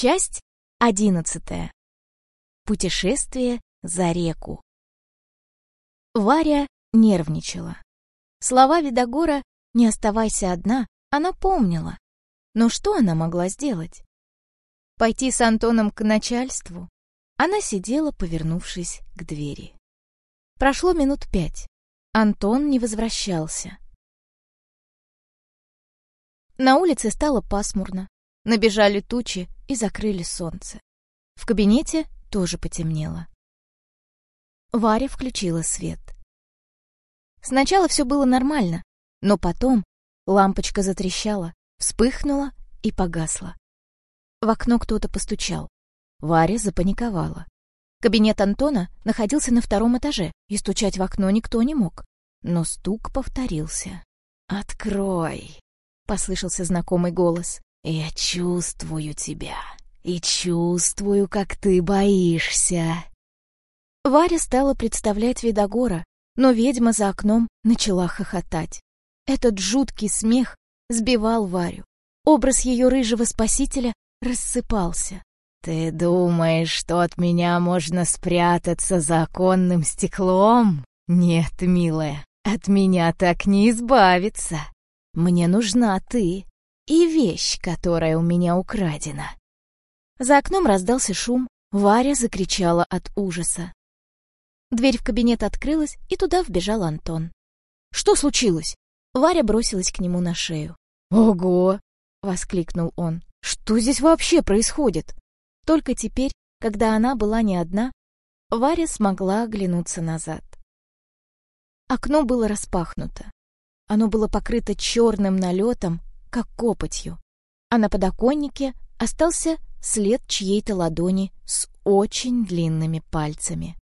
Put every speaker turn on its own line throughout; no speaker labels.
Часть одиннадцатая. Путешествие за реку. Варя нервничала. Слова Видогора «Не оставайся одна» она помнила. Но что она могла сделать? Пойти с Антоном к начальству? Она сидела, повернувшись к двери. Прошло минут пять. Антон не возвращался. На улице стало пасмурно. Набежали тучи и закрыли солнце. В кабинете тоже потемнело. Варя включила свет. Сначала все было нормально, но потом лампочка затрещала, вспыхнула и погасла. В окно кто-то постучал. Варя запаниковала. Кабинет Антона находился на втором этаже, и стучать в окно никто не мог. Но стук повторился. «Открой!» — послышался знакомый голос. «Я чувствую тебя и чувствую, как ты боишься». Варя стала представлять Видогора, но ведьма за окном начала хохотать. Этот жуткий смех сбивал Варю. Образ ее рыжего спасителя рассыпался. «Ты думаешь, что от меня можно спрятаться за оконным стеклом? Нет, милая, от меня так не избавиться. Мне нужна ты и вещь, которая у меня украдена». За окном раздался шум, Варя закричала от ужаса. Дверь в кабинет открылась, и туда вбежал Антон. «Что случилось?» Варя бросилась к нему на шею. «Ого!» — воскликнул он. «Что здесь вообще происходит?» Только теперь, когда она была не одна, Варя смогла оглянуться назад. Окно было распахнуто. Оно было покрыто черным налетом, как копотью, а на подоконнике остался след чьей-то ладони с очень длинными пальцами.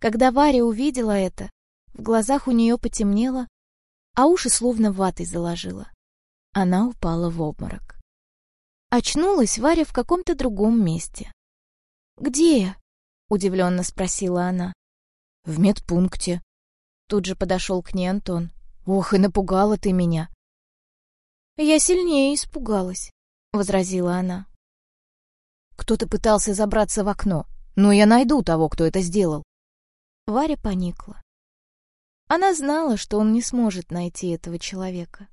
Когда Варя увидела это, в глазах у нее потемнело, а уши словно ватой заложила. Она упала в обморок. Очнулась Варя в каком-то другом месте. «Где я?» — удивленно спросила она. «В медпункте». Тут же подошел к ней Антон. «Ох, и напугала ты меня!» «Я сильнее испугалась», — возразила она. «Кто-то пытался забраться в окно, но я найду того, кто это сделал». Варя поникла. Она знала, что он не сможет найти этого человека.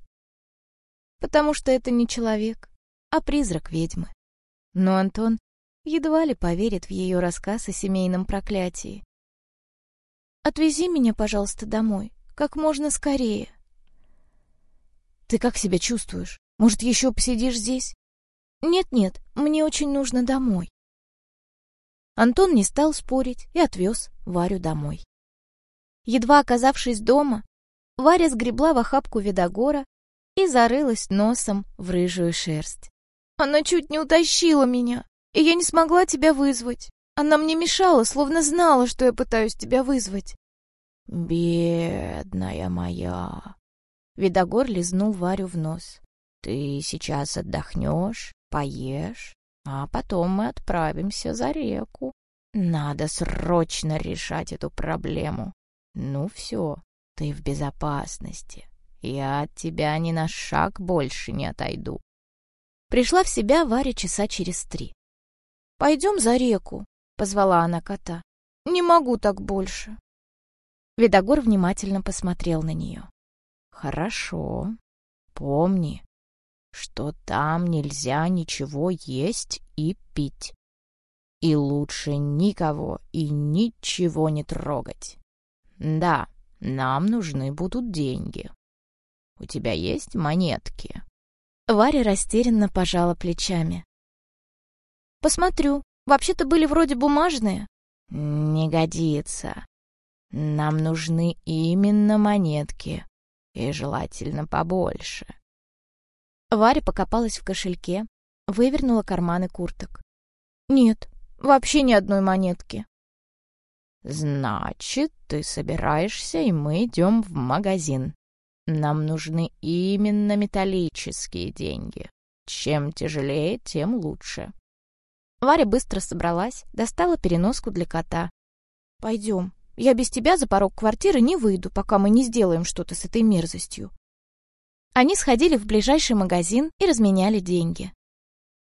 Потому что это не человек, а призрак ведьмы. Но Антон едва ли поверит в ее рассказ о семейном проклятии. «Отвези меня, пожалуйста, домой, как можно скорее». «Ты как себя чувствуешь? Может, еще посидишь здесь?» «Нет-нет, мне очень нужно домой». Антон не стал спорить и отвез Варю домой. Едва оказавшись дома, Варя сгребла в охапку видогора и зарылась носом в рыжую шерсть. «Она чуть не утащила меня, и я не смогла тебя вызвать. Она мне мешала, словно знала, что я пытаюсь тебя вызвать». «Бедная моя!» Видогор лизнул Варю в нос. «Ты сейчас отдохнешь, поешь, а потом мы отправимся за реку. Надо срочно решать эту проблему. Ну все, ты в безопасности. Я от тебя ни на шаг больше не отойду. Пришла в себя Варя часа через три. «Пойдем за реку», — позвала она кота. «Не могу так больше». Видогор внимательно посмотрел на нее. «Хорошо. Помни, что там нельзя ничего есть и пить. И лучше никого и ничего не трогать. Да, нам нужны будут деньги. У тебя есть монетки?» Варя растерянно пожала плечами. «Посмотрю. Вообще-то были вроде бумажные». «Не годится. Нам нужны именно монетки. И желательно побольше. Варя покопалась в кошельке, вывернула карманы курток. «Нет, вообще ни одной монетки». «Значит, ты собираешься, и мы идем в магазин. Нам нужны именно металлические деньги. Чем тяжелее, тем лучше». Варя быстро собралась, достала переноску для кота. «Пойдем. Я без тебя за порог квартиры не выйду, пока мы не сделаем что-то с этой мерзостью». Они сходили в ближайший магазин и разменяли деньги.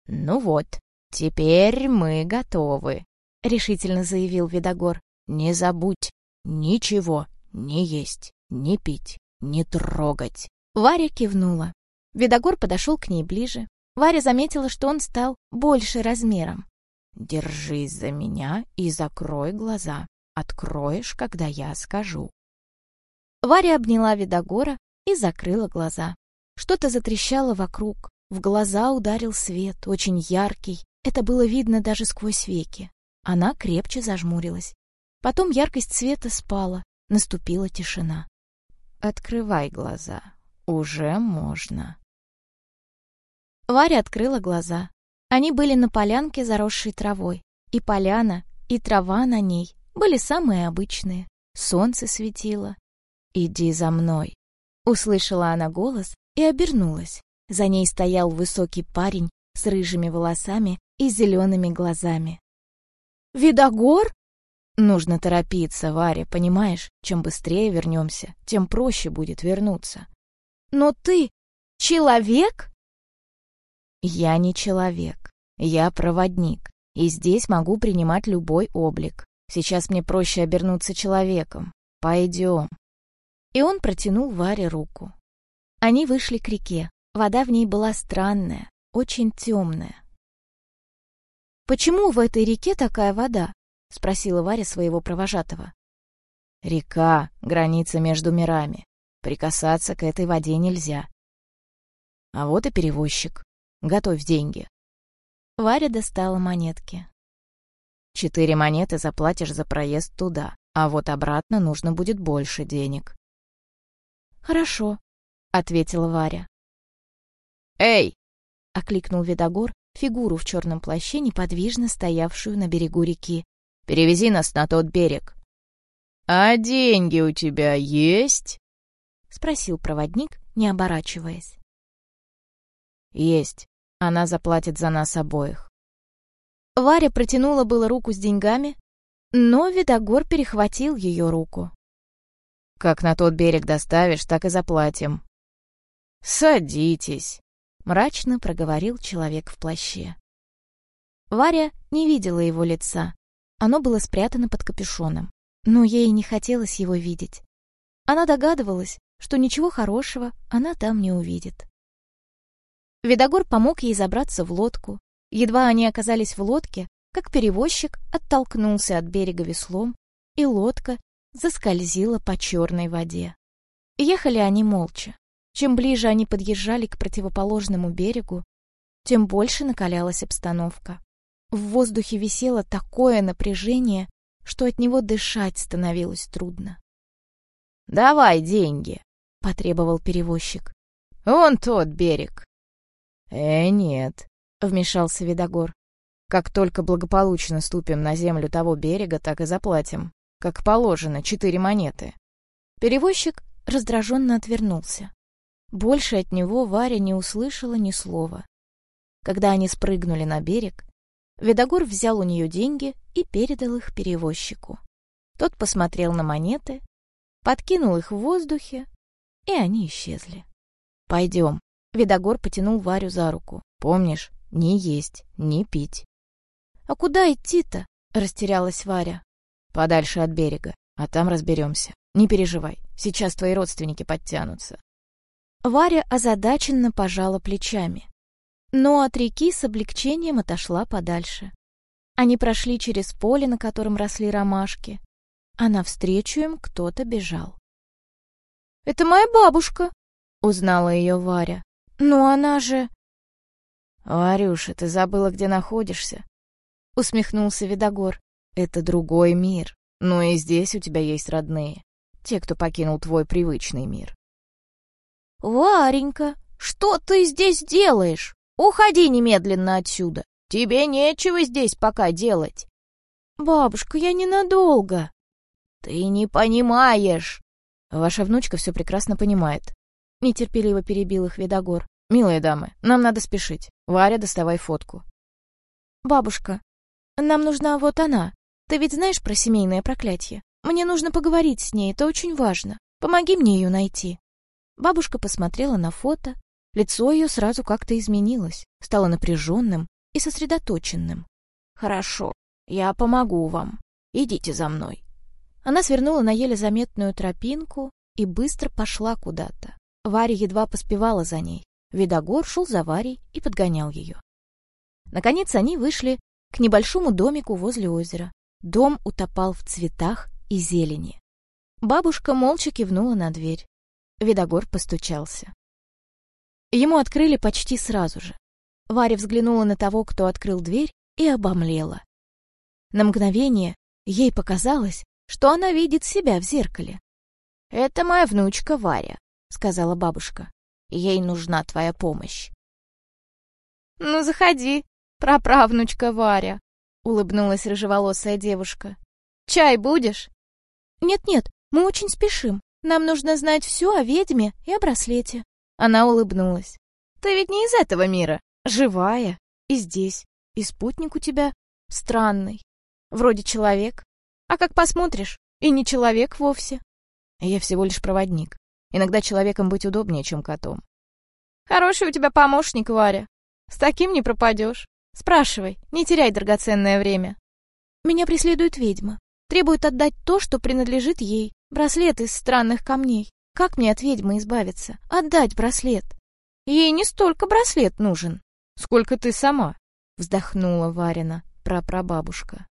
«Ну вот, «Теперь мы готовы», — решительно заявил Видогор. «Не забудь, ничего не есть, не пить, не трогать». Варя кивнула. Видогор подошел к ней ближе. Варя заметила, что он стал больше размером. «Держись за меня и закрой глаза. Откроешь, когда я скажу». Варя обняла Видогора и закрыла глаза. Что-то затрещало вокруг. В глаза ударил свет, очень яркий. Это было видно даже сквозь веки. Она крепче зажмурилась. Потом яркость света спала, наступила тишина. «Открывай глаза. Уже можно». Варя открыла глаза. Они были на полянке, заросшей травой. И поляна, и трава на ней были самые обычные. Солнце светило. «Иди за мной», — услышала она голос и обернулась. За ней стоял высокий парень с рыжими волосами и зелеными глазами. «Видогор?» «Нужно торопиться, Варя, понимаешь? Чем быстрее вернемся, тем проще будет вернуться». «Но ты человек?» «Я не человек. Я проводник, и здесь могу принимать любой облик. Сейчас мне проще обернуться человеком. Пойдем». И он протянул Варе руку. Они вышли к реке. Вода в ней была странная, очень темная. «Почему в этой реке такая вода?» — спросила Варя своего провожатого. «Река — граница между мирами. Прикасаться к этой воде нельзя. А вот и перевозчик. Готовь деньги». Варя достала монетки. «Четыре монеты заплатишь за проезд туда, а вот обратно нужно будет больше денег». «Хорошо», — ответила Варя.
«Эй!»
— окликнул Видогор фигуру в черном плаще, неподвижно стоявшую на берегу реки.
«Перевези нас на тот берег». «А деньги у тебя есть?»
— спросил проводник, не оборачиваясь.
«Есть. Она заплатит за нас обоих».
Варя протянула было руку с деньгами, но Видогор перехватил ее руку.
«Как на тот берег доставишь, так и заплатим». «Садитесь», — мрачно проговорил человек в плаще.
Варя не видела его лица. Оно было спрятано под капюшоном, но ей не хотелось его видеть. Она догадывалась, что ничего хорошего она там не увидит. Видогор помог ей забраться в лодку. Едва они оказались в лодке, как перевозчик оттолкнулся от берега веслом, и лодка заскользила по черной воде. Ехали они молча. Чем ближе они подъезжали к противоположному берегу, тем больше накалялась обстановка. В воздухе висело такое напряжение, что от него дышать становилось трудно.
«Давай деньги», —
потребовал перевозчик.
«Вон тот берег».
«Э, нет», — вмешался Видогор.
«Как только благополучно ступим на землю того берега, так и заплатим. Как положено, четыре монеты».
Перевозчик раздраженно отвернулся. Больше от него Варя не услышала ни слова. Когда они спрыгнули на берег, Видогор взял у нее деньги и передал их перевозчику. Тот посмотрел на монеты, подкинул их в воздухе, и они исчезли. «Пойдем», — Видогор потянул Варю за руку. «Помнишь, не есть, не пить». «А куда идти-то?» — растерялась Варя.
«Подальше от берега, а там разберемся. Не переживай, сейчас твои родственники подтянутся».
Варя озадаченно пожала плечами, но от реки с облегчением отошла подальше. Они прошли через поле, на котором росли ромашки, а навстречу им кто-то бежал. «Это моя бабушка!» — узнала ее Варя. «Но она же...»
«Варюша, ты забыла, где находишься?»
— усмехнулся Видогор.
«Это другой мир, но и здесь у тебя есть родные, те, кто покинул твой привычный мир.
«Варенька, что ты здесь делаешь? Уходи немедленно отсюда. Тебе нечего здесь пока делать». «Бабушка, я ненадолго». «Ты не понимаешь».
«Ваша внучка все прекрасно понимает», —
нетерпеливо перебил их Видогор.
«Милые дамы, нам надо спешить. Варя, доставай фотку».
«Бабушка, нам нужна вот она. Ты ведь знаешь про семейное проклятие? Мне нужно поговорить с ней, это очень важно. Помоги мне ее найти». Бабушка посмотрела на фото. Лицо ее сразу как-то изменилось, стало напряженным, и сосредоточенным.
«Хорошо, я помогу вам. Идите за мной».
Она свернула на еле заметную тропинку и быстро пошла куда-то. Варя едва поспевала за ней. Видогор шел за Варей и подгонял ее. Наконец они вышли к небольшому домику возле озера. Дом утопал в цветах и зелени. Бабушка молча кивнула на дверь. Видогор постучался. Ему открыли почти сразу же. Варя взглянула на того, кто открыл дверь, и обомлела. На мгновение ей показалось, что она видит себя в зеркале.
«Это моя внучка Варя», — сказала бабушка. «Ей нужна твоя помощь».
«Ну, заходи, праправнучка Варя», — улыбнулась рыжеволосая девушка. «Чай будешь?» «Нет-нет, мы очень спешим. Нам нужно знать все о ведьме и о браслете». Она улыбнулась. «Ты ведь не из этого мира. Живая. И здесь. И спутник у тебя странный. Вроде человек. А как посмотришь, и не человек вовсе.
Я всего лишь проводник. Иногда человеком быть удобнее, чем котом.
Хороший у тебя помощник, Варя. С таким не пропадешь. Спрашивай, не теряй драгоценное время. Меня преследует ведьма. Требует отдать то, что принадлежит ей. Браслет из странных камней. Как мне от ведьмы избавиться? Отдать браслет. Ей не столько браслет нужен, сколько ты сама. Вздохнула Варина, прапрабабушка.